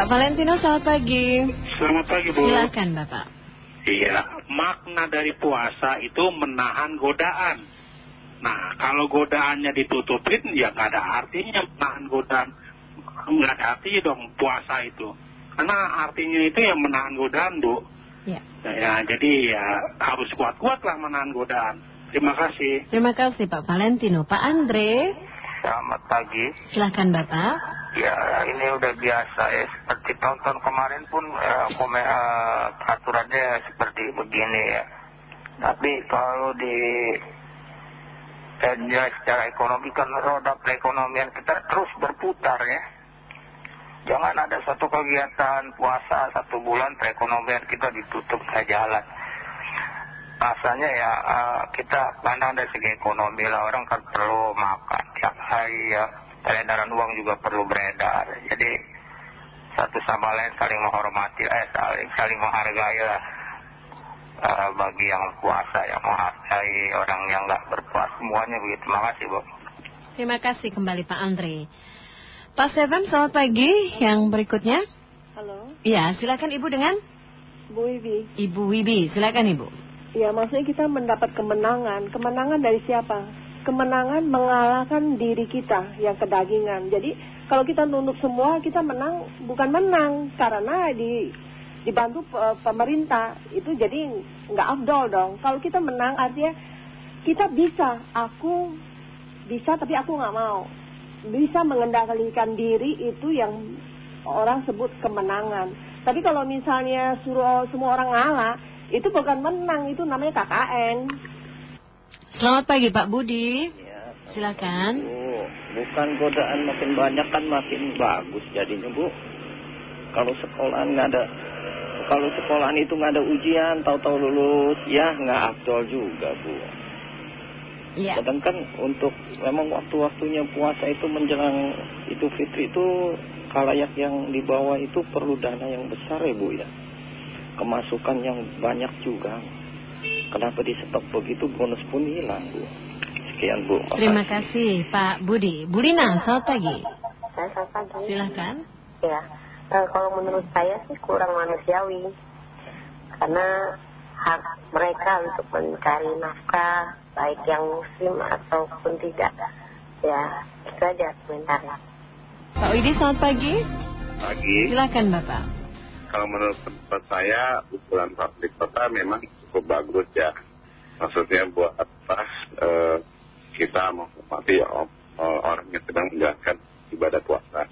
Pak Valentino selamat pagi. Selamat pagi Bu. Silakan Bapak. Iya, makna dari puasa itu menahan godaan. Nah, kalau godaannya ditutupin, ya nggak ada artinya menahan godaan. Nggak ada artinya dong puasa itu. Karena artinya itu yang menahan godaan, Bu. Ya. Ya, jadi ya harus kuat-kuat lah menahan godaan. Terima kasih. Terima kasih Pak Valentino. Pak Andre, Selamat pagi. silakan Bapak. Ya, ini udah biasa ya. Seperti tahun-tahun kemarin pun eh, kome- eh, aturannya seperti begini ya. Tapi kalau di eh, secara ekonomi kan roda perekonomian kita terus berputar ya. Jangan ada satu kegiatan puasa satu bulan perekonomian kita ditutup nggak jalan. Rasanya ya eh, kita pandang dari segi ekonomi lah orang kan perlu makan tiap hari ya peredaran uang juga perlu beredar jadi satu sama lain saling menghormati eh saling saling menghargai lah eh, bagi yang puasa yang menghargai orang yang nggak berpuasa semuanya begitu terima kasih bu Terima kasih kembali Pak Andre. Pak Seven selamat pagi. Yang berikutnya. Halo, Iya, silakan Ibu dengan Bu Wibi. Ibu Wibi. Silakan Ibu. Ya, maksudnya kita mendapat kemenangan. Kemenangan dari siapa? Kemenangan mengalahkan diri kita yang kedagingan. Jadi, kalau kita nunduk semua, kita menang bukan menang karena di dibantu pe- pemerintah. Itu jadi nggak afdol dong. Kalau kita menang artinya kita bisa. Aku bisa tapi aku nggak mau. Bisa mengendalikan diri itu yang orang sebut kemenangan. Tapi kalau misalnya suruh semua orang ngalah, itu bukan menang, itu namanya KKN. Selamat pagi Pak Budi. Silakan. Bu, bukan godaan makin banyak kan makin bagus jadinya Bu. Kalau sekolahan nggak ada, kalau sekolahan itu nggak ada ujian, tahu-tahu lulus, ya nggak afdol juga Bu. Iya. Sedangkan untuk memang waktu-waktunya puasa itu menjelang itu fitri itu kalayak yang di bawah itu perlu dana yang besar ya Bu ya. Kemasukan yang banyak juga. Kenapa di stop begitu bonus pun hilang Bu. Sekian Bu. Terima kasih Pak Budi. Bu Lina, selamat pagi. Selamat pagi. Silakan. Ya, eh, kalau menurut saya sih kurang manusiawi. Karena hak mereka untuk mencari nafkah, baik yang muslim ataupun tidak. Ya, itu aja komentarnya. Pak Widi, selamat pagi. Pagi. Silakan Bapak. Kalau menurut pendapat saya, ukuran publik kota memang cukup bagus ya. Maksudnya buat apa eh, kita menghormati o- orang yang sedang menjalankan ibadah puasa.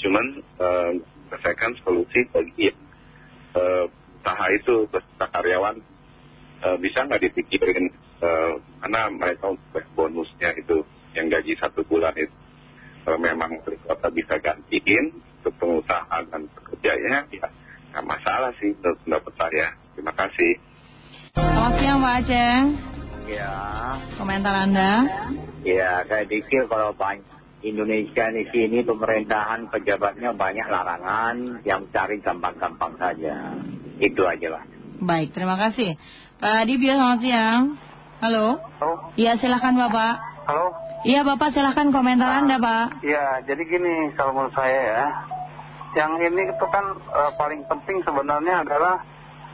Cuman eh, menyelesaikan solusi bagi eh, usaha itu, peserta karyawan, bisa nggak dipikirin mana mereka untuk bonusnya itu yang gaji satu bulan itu. Kalau memang kota bisa gantiin untuk pengusaha dan pekerjanya, ya nggak masalah sih menurut pendapat saya. Terima kasih. Selamat siang Pak Aceh. Ya, Komentar Anda. ya saya pikir kalau banyak Indonesia di sini pemerintahan pejabatnya banyak larangan yang cari gampang-gampang saja. Itu aja lah. Baik, terima kasih. Pak Dibia, selamat siang. Halo. Halo Iya, silakan Bapak. halo Iya, Bapak silakan komentar Anda, Pak. ya jadi gini kalau menurut saya ya yang ini itu kan eh, paling penting sebenarnya adalah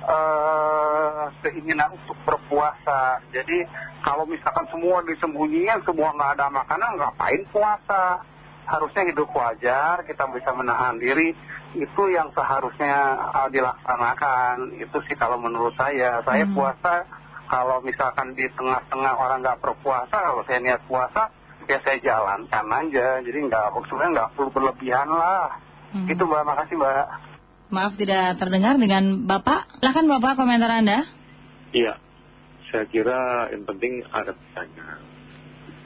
eh, keinginan untuk berpuasa. Jadi kalau misalkan semua disembunyikan semua nggak ada makanan ngapain puasa? Harusnya hidup wajar kita bisa menahan diri. Itu yang seharusnya eh, dilaksanakan. Itu sih kalau menurut saya. Saya puasa kalau misalkan di tengah-tengah orang nggak berpuasa kalau saya niat puasa ya saya jalankan aja. Jadi nggak maksudnya nggak perlu berlebihan lah Hmm. itu mbak makasih mbak Maaf tidak terdengar dengan Bapak. Silakan Bapak komentar Anda. Iya, saya kira yang penting ada perdanya.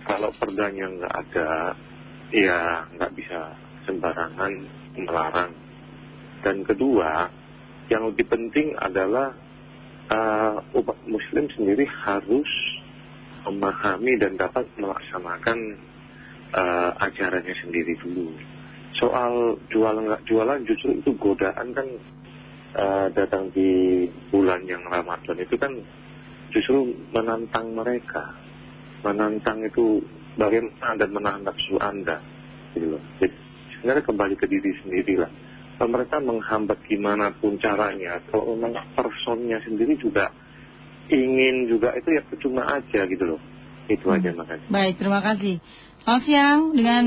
Kalau perdanya nggak ada, ya nggak bisa sembarangan melarang. Dan kedua, yang lebih penting adalah eh, umat Muslim sendiri harus memahami dan dapat melaksanakan eh, ajarannya sendiri dulu. Soal jualan nggak jualan justru itu godaan kan eh, datang di bulan yang Ramadan itu kan justru menantang mereka. Menantang itu bagaimana Anda menahan nafsu Anda. Gitu loh. Jadi sebenarnya kembali ke diri sendiri lah. pemerintah menghambat gimana pun caranya, kalau memang personnya sendiri juga ingin juga itu ya percuma aja gitu loh. Itu aja makanya. Baik, terima kasih. Selamat siang dengan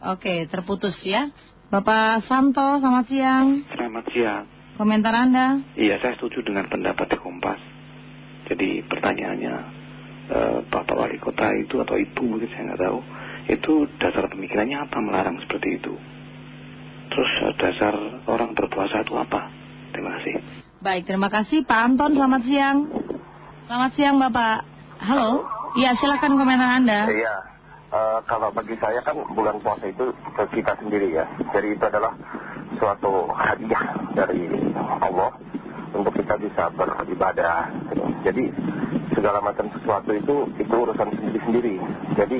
Oke, terputus ya. Bapak Santo, selamat siang. Selamat siang. Komentar Anda? Iya, saya setuju dengan pendapat di Kompas. Jadi pertanyaannya, eh, Bapak Wali Kota itu atau Ibu mungkin saya nggak tahu, itu dasar pemikirannya apa melarang seperti itu? Terus eh, dasar orang berpuasa itu apa? Terima kasih. Baik, terima kasih Pak Anton, selamat siang. Selamat siang Bapak. Halo? Iya, silakan komentar Anda. Iya, kalau bagi saya kan bulan puasa itu ke kita sendiri ya. Jadi itu adalah suatu hadiah dari Allah untuk kita bisa beribadah. Jadi segala macam sesuatu itu itu urusan sendiri-sendiri. Jadi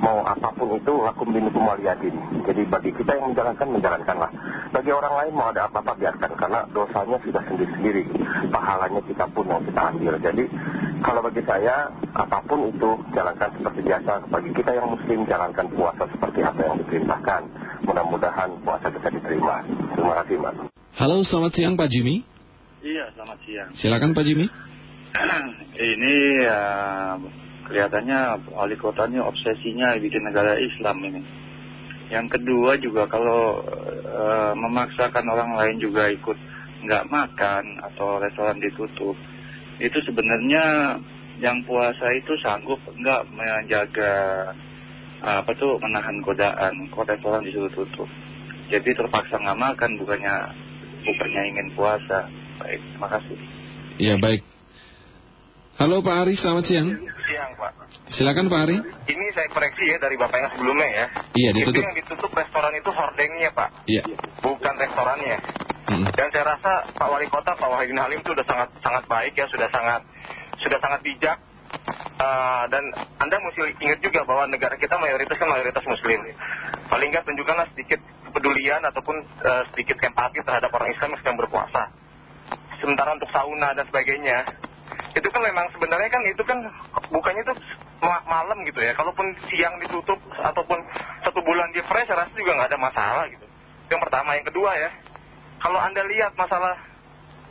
mau apa pun itu lakum dinukum waliyadin. Jadi bagi kita yang menjalankan, menjalankanlah. Bagi orang lain mau ada apa-apa biarkan karena dosanya sudah sendiri-sendiri. Pahalanya kita pun yang kita ambil. Jadi kalau bagi saya apa pun itu jalankan seperti biasa. Bagi kita yang muslim jalankan puasa seperti apa yang diperintahkan. Mudah-mudahan puasa kita diterima. Terima kasih Mas. Halo, selamat siang Pak Jimmy. Iya, selamat siang. Silakan Pak Jimmy. ini ya kelihatannya wali kotanya obsesinya bikin negara Islam ini. Yang kedua juga kalau eh, memaksakan orang lain juga ikut nggak makan atau restoran ditutup, itu sebenarnya yang puasa itu sanggup nggak menjaga apa tuh menahan godaan, kok restoran disuruh tutup. Jadi terpaksa nggak makan bukannya bukannya ingin puasa. Baik, terima kasih. Iya baik. Halo Pak Ari, selamat siang. Siang Pak. Silakan Pak Ari. Ini saya koreksi ya dari Bapak yang sebelumnya ya. Iya ditutup. Itu yang ditutup restoran itu hordengnya Pak. Iya. Bukan restorannya. Dan saya rasa Pak Wali Kota Pak Wahidin Halim itu sudah sangat sangat baik ya, sudah sangat sudah sangat bijak. Uh, dan Anda mesti ingat juga bahwa negara kita mayoritas kan mayoritas Muslim. Paling nggak tunjukkanlah sedikit kepedulian ataupun uh, sedikit empati terhadap orang Islam yang sedang berpuasa. Sementara untuk sauna dan sebagainya, itu kan memang sebenarnya kan itu kan bukannya itu malam gitu ya. Kalaupun siang ditutup ataupun satu bulan di fresh, saya juga nggak ada masalah gitu. Itu yang pertama. Yang kedua ya, kalau Anda lihat masalah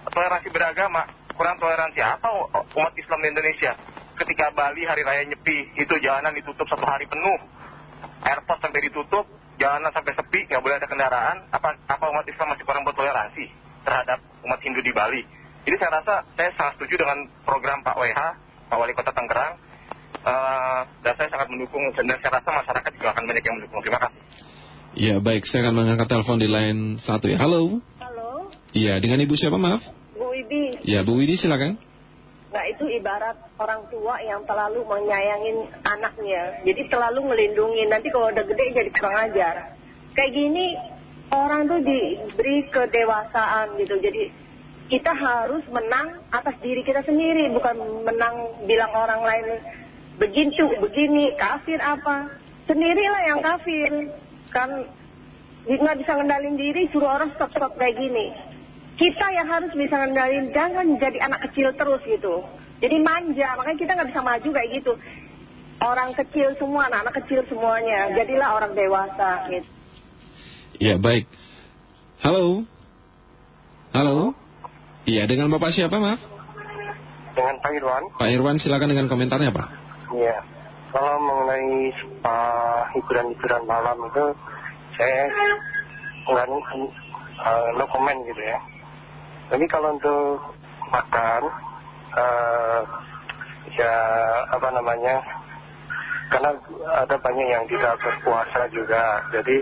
toleransi beragama, kurang toleransi apa umat Islam di Indonesia? Ketika Bali hari raya Nyepi, itu jalanan ditutup satu hari penuh. Airport sampai ditutup, jalanan sampai sepi, nggak boleh ada kendaraan. Apa, apa umat Islam masih kurang bertoleransi terhadap umat Hindu di Bali? Jadi saya rasa saya sangat setuju dengan program Pak WH, Pak Wali Kota Tangerang. Uh, dan saya sangat mendukung, dan saya rasa masyarakat juga akan banyak yang mendukung. Terima kasih. Iya baik, saya akan mengangkat telepon di line satu ya. Halo. Halo, Iya, dengan Ibu siapa maaf? Widi. Ya, Bu Widi silakan. Nah itu ibarat orang tua yang terlalu menyayangin anaknya. Jadi terlalu melindungi. Nanti kalau udah gede jadi kurang ajar. Kayak gini orang tuh diberi kedewasaan gitu. Jadi kita harus menang atas diri kita sendiri. Bukan menang bilang orang lain begitu, begini, kafir apa. Sendirilah yang kafir. Kan nggak bisa ngendalin diri suruh orang stop-stop kayak gini kita yang harus bisa ngendalin jangan jadi anak kecil terus gitu jadi manja makanya kita nggak bisa maju kayak gitu orang kecil semua anak-anak kecil semuanya jadilah orang dewasa gitu Iya baik. Halo. Halo. Iya dengan Bapak siapa maaf? Dengan Pak Irwan. Pak Irwan silakan dengan komentarnya Pak. Iya. Kalau mengenai uh, hiburan-hiburan malam itu saya nggak uh, no comment gitu ya. Tapi kalau untuk makan, uh, ya apa namanya, karena ada banyak yang tidak berpuasa juga, jadi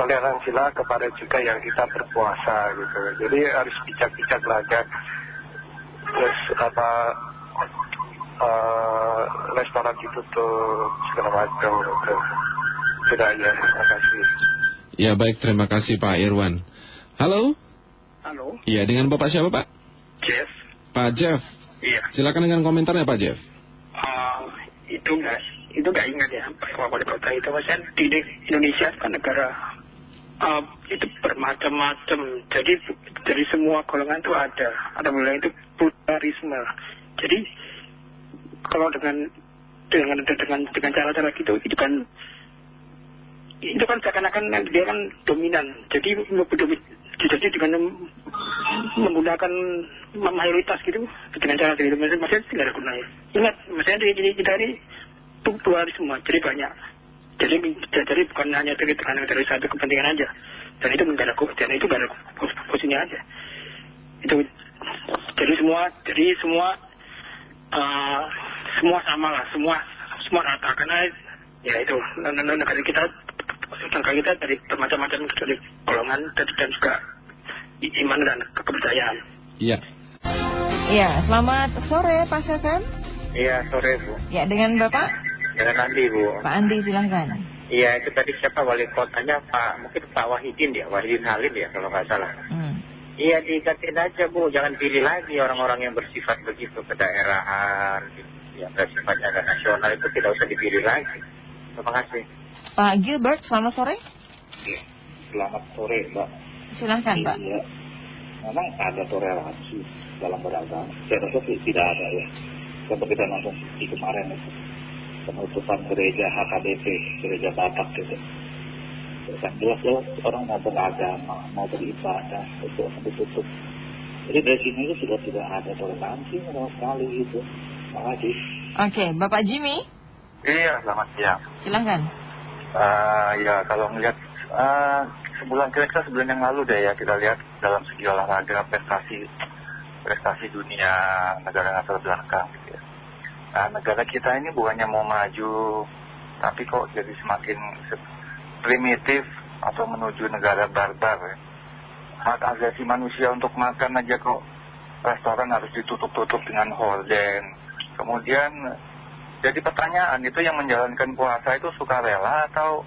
toleransilah kepada juga yang kita berpuasa gitu. Jadi harus bijak-bijak kan. Terus apa uh, restoran ditutup segala macam gitu. Sudah ya, terima kasih. Ya baik, terima kasih Pak Irwan. Halo. Halo, Iya dengan Bapak siapa Pak? Jeff. Pak Jeff. Iya. Silakan dengan komentarnya Pak Jeff. Uh, itu nggak itu nggak ingat ya Pak Wali Kota itu maksudnya di Indonesia kan negara uh, itu bermacam-macam. Jadi dari semua golongan itu ada. Ada mulai itu pluralisme. Jadi kalau dengan dengan dengan dengan cara-cara gitu itu kan itu kan seakan-akan dia kan dominan. Jadi jadi dengan menggunakan mayoritas gitu dengan cara gitu. Maksudnya tidak ada gunanya. Ingat, maksudnya di kita ini dua semua, jadi banyak. Jadi, jadi bukan hanya hanya dari satu kepentingan aja. Dan itu menggada dan itu ada posisinya aja. Itu jadi semua jadi semua uh, semua sama lah, semua semua rata karena ya itu negara kita negara kita dari bermacam-macam dari golongan dan, juga iman dan kepercayaan. Iya. Iya, selamat sore Pak Setan. Iya, sore Bu. Ya, dengan Bapak? Dengan Andi Bu. Pak Andi, silahkan. Iya, itu tadi siapa wali kotanya Pak, mungkin Pak Wahidin ya, Wahidin Halim ya kalau nggak salah. Hmm. Iya, aja Bu, jangan pilih lagi orang-orang yang bersifat begitu ke daerahan, yang bersifatnya ke nasional itu tidak usah dipilih lagi. Terima kasih. Pak Gilbert, selamat sore. Iya, selamat sore Mbak. Silahkan Pak. Iya, memang ada toleransi dalam beragama. Saya rasa tidak ada ya. Seperti kita nonton di kemarin itu penutupan gereja HKBP, gereja Batak gitu. Yang jelas loh orang mau beragama, mau beribadah, itu akan ditutup. Jadi dari sini itu sudah tidak ada toleransi sama sekali gitu. Terima kasih. Oke, Bapak Jimmy. Iya, selamat siang. Silahkan. Uh, ya, kalau melihat uh, sebulan kira-kira sebulan yang lalu deh ya kita lihat dalam segi olahraga prestasi prestasi dunia negara asal belakang gitu ya. Nah, negara kita ini bukannya mau maju, tapi kok jadi semakin primitif atau menuju negara barbar ya. Hak asasi manusia untuk makan aja kok restoran harus ditutup-tutup dengan horden. Kemudian jadi pertanyaan itu yang menjalankan puasa itu sukarela atau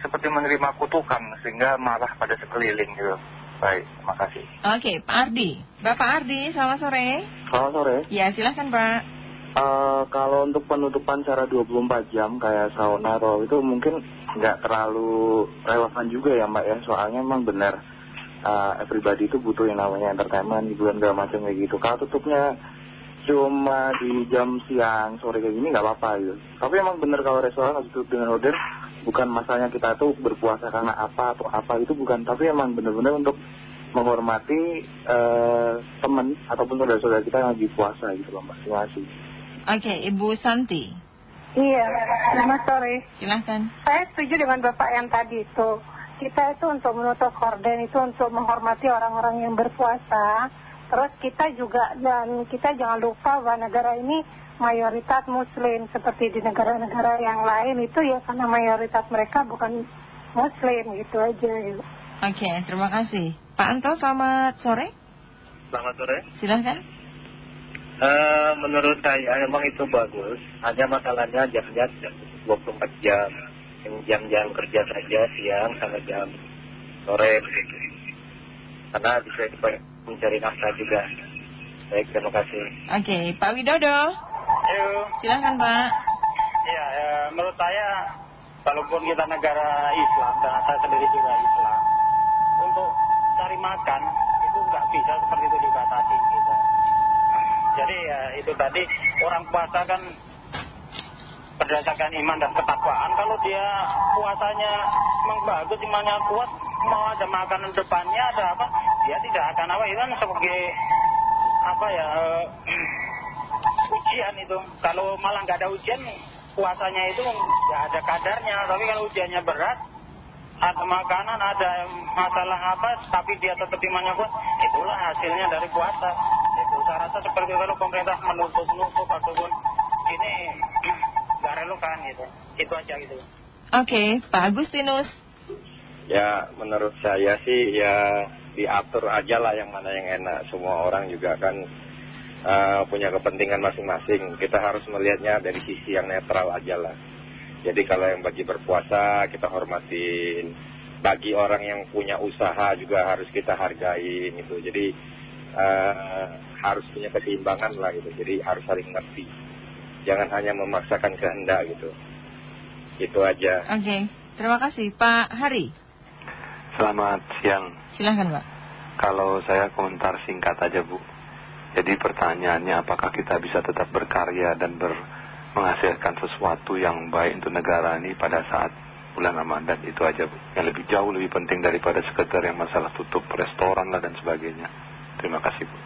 seperti menerima kutukan sehingga marah pada sekeliling gitu. Baik, terima kasih. Oke, Pak Ardi. Bapak Ardi, selamat sore. Selamat sore. Ya, silahkan Pak. Uh, kalau untuk penutupan secara 24 jam kayak sauna atau itu mungkin nggak terlalu relevan juga ya Mbak ya. Soalnya memang benar uh, everybody itu butuh yang namanya entertainment, hiburan segala macam kayak gitu. Kalau tutupnya cuma di jam siang, sore kayak gini nggak apa-apa gitu. Tapi emang benar kalau restoran harus tutup dengan order, bukan masalahnya kita tuh berpuasa karena apa atau apa itu bukan. Tapi emang benar-benar untuk menghormati uh, teman ataupun saudara-saudara kita yang lagi puasa gitu loh Mbak. Terima kasih. Oke, Ibu Santi. Iya, selamat sore. Silahkan. Saya setuju dengan Bapak yang tadi itu. Kita itu untuk menutup korden itu untuk menghormati orang-orang yang berpuasa. Terus kita juga, dan kita jangan lupa bahwa negara ini mayoritas muslim. Seperti di negara-negara yang lain itu ya karena mayoritas mereka bukan muslim gitu aja. Oke, terima kasih. Pak Anto, selamat sore. Selamat sore. Silahkan. Uh, menurut saya memang itu bagus. Hanya masalahnya jamnya 24 jam. Jam-jam kerja saja siang sampai jam sore begitu. Karena bisa mencari nafkah juga. Baik, terima kasih. Oke, Pak Widodo. Ayo. Silahkan Pak. Iya, ya, menurut saya walaupun kita negara Islam dan saya sendiri juga Islam, untuk cari makan itu nggak bisa seperti itu dibatasi gitu. Jadi ya itu tadi orang puasa kan berdasarkan iman dan ketakwaan. Kalau dia puasanya memang bagus, imannya kuat, mau ada makanan depannya ada apa, dia tidak akan apa itu kan sebagai apa ya ujian itu. Kalau malah nggak ada ujian, puasanya itu nggak ada kadarnya. Tapi kalau ujiannya berat, ada makanan, ada masalah apa, tapi dia tetap imannya kuat, itulah hasilnya dari puasa. Itu saya rasa seperti kalau pemerintah menutup-nutup ataupun ini nggak relevan gitu. Itu aja gitu. Oke, Pak Agustinus. Ya, menurut saya sih ya diatur aja lah yang mana yang enak. Semua orang juga kan uh, punya kepentingan masing-masing. Kita harus melihatnya dari sisi yang netral aja lah. Jadi kalau yang bagi berpuasa kita hormatin. Bagi orang yang punya usaha juga harus kita hargai gitu. Jadi uh, harus punya keseimbangan lah gitu. Jadi harus saling ngerti. Jangan hanya memaksakan kehendak gitu. Itu aja. Oke, terima kasih Pak Hari. Selamat siang. Silahkan Pak. Kalau saya komentar singkat aja Bu. Jadi pertanyaannya apakah kita bisa tetap berkarya dan ber, menghasilkan sesuatu yang baik untuk negara ini pada saat bulan Ramadan itu aja Bu. Yang lebih jauh lebih penting daripada sekedar yang masalah tutup restoran lah dan sebagainya. Terima kasih Bu.